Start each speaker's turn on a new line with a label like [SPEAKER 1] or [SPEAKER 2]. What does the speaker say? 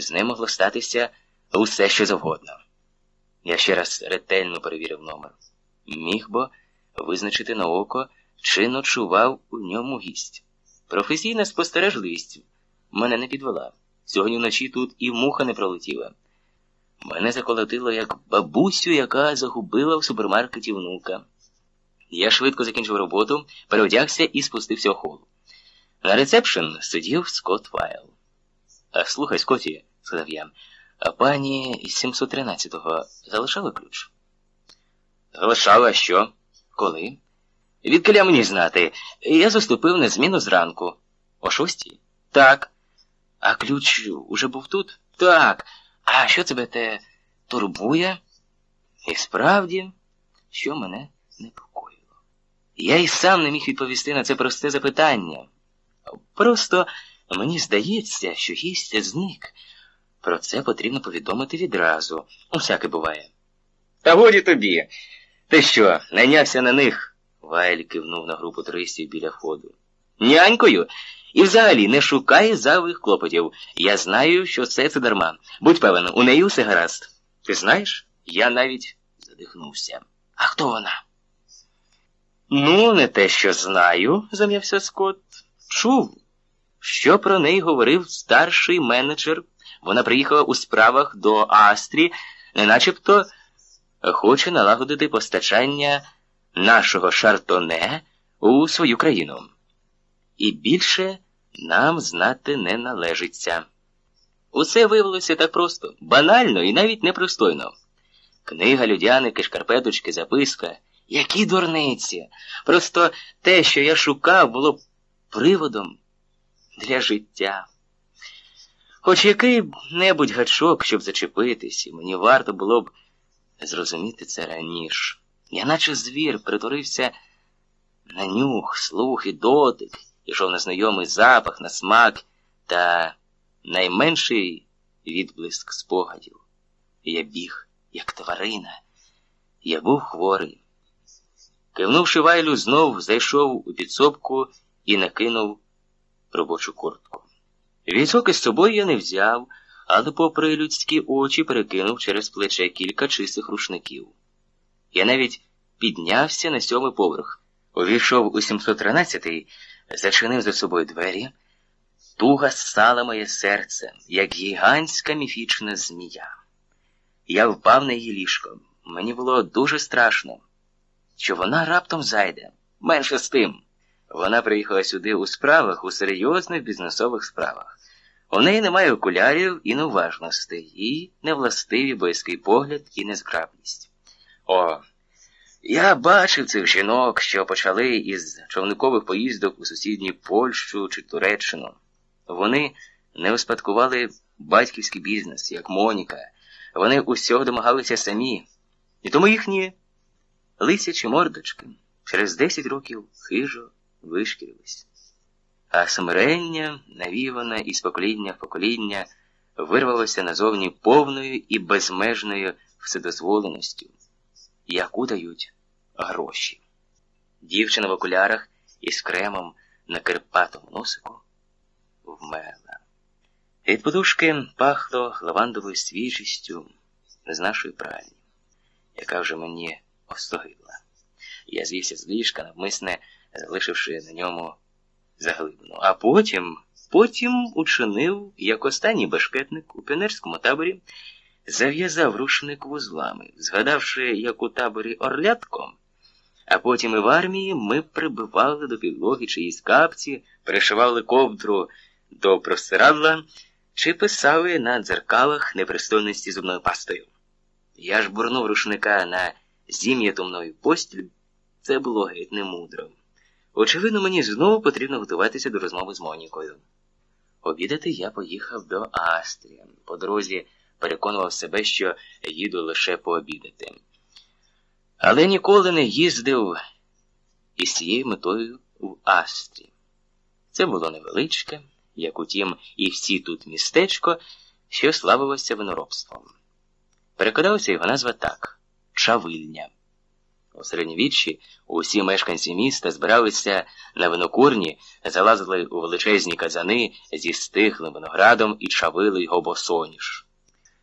[SPEAKER 1] з ним могло статися усе що завгодно. Я ще раз ретельно перевірив номер. Міг бо визначити на око, чи ночував у ньому гість. Професійна спостережливість мене не підвела. Сьогодні вночі тут і муха не пролетіла. Мене заколотило як бабусю, яка загубила в супермаркеті внука. Я швидко закінчив роботу, переодягся і спустився у холу. На рецепшн сидів Скотт Вайл. Слухай, Скотті, сказав я, а пані із 713-го залишала ключ? Залишала що? Коли? Відкиля мені знати. Я заступив на зміну зранку. О шостій? Так. А ключ уже був тут? Так. А що тебе те турбує? І справді, що мене непокоїло. Я й сам не міг відповісти на це просте запитання. Просто мені здається, що гість зник. Про це потрібно повідомити відразу. Усяке буває. Та годі тобі. Ти що, найнявся на них? Вайль кивнув на групу туристів біля входу. Нянькою? І взагалі не шукай зайвих клопотів. Я знаю, що все це дарма. Будь певен, у неї усе гаразд. Ти знаєш? Я навіть задихнувся. А хто вона? Ну, не те, що знаю, зам'явся Скотт. Чув, що про неї говорив старший менеджер. Вона приїхала у справах до Астрі, начебто хоче налагодити постачання нашого шартоне у свою країну. І більше нам знати не належиться. Усе виявилося так просто, банально і навіть непристойно. Книга, людяники, шкарпеточки, записка. Які дурниці! Просто те, що я шукав, було приводом для життя. Хоч який-небудь гачок, щоб зачепитись, і мені варто було б зрозуміти це раніше. Я наче звір притурився на нюх, слух і дотик, ішов на знайомий запах, на смак та найменший відблиск спогадів. Я біг, як тварина. Я був хворий. Кивнувши вайлю, знов зайшов у підсобку і накинув робочу куртку. Візок із собою я не взяв, але, попри людські очі, перекинув через плече кілька чистих рушників. Я навіть піднявся на сьомий поверх, увійшов у 713-й, зачинив за собою двері. Туга ссала моє серце, як гігантська міфічна змія. Я впав на її ліжко. Мені було дуже страшно, що вона раптом зайде. Менше з тим. Вона приїхала сюди у справах, у серйозних бізнесових справах. У неї немає окулярів і неуважностей, і невластиві боязкий погляд і незграбність. О, я бачив цих жінок, що почали із човникових поїздок у сусідній Польщу чи Туреччину. Вони не успадкували батьківський бізнес, як Моніка. Вони усього домагалися самі. І тому їхні лисячі мордочки через 10 років хижо вишкірились. А смирення, навіване із покоління в покоління, вирвалося назовні повною і безмежною вседозволеністю, яку дають гроші. Дівчина в окулярах із кремом на кирпатому носику вмерла. Від подушки пахло лавандовою свіжістю з нашої пральні, яка вже мені остогидла. Я звівся з ліжка, навмисне залишивши на ньому заглибину. А потім, потім учинив, як останній башкетник у піонерському таборі, зав'язав рушник вузлами, згадавши, як у таборі орлятком. А потім і в армії ми прибивали до підлоги чиїсь капці, пришивали ковдру до простирадла чи писали на дзеркалах непристойності зубною пастою. Я ж бурнув рушника на зім'яту мною постіль, це було геть немудро. Очевидно, мені знову потрібно готуватися до розмови з Монікою. Обідати я поїхав до Астрія. По дорозі переконував себе, що їду лише пообідати. Але ніколи не їздив із цією метою в Астрі. Це було невеличке, як утім, і всі тут містечко, що славилося виноробством. Перекладалася його назва так чавильня. У середньовіччі усі мешканці міста збиралися на винокурні, залазили у величезні казани зі стихлим виноградом і чавили його босоніж.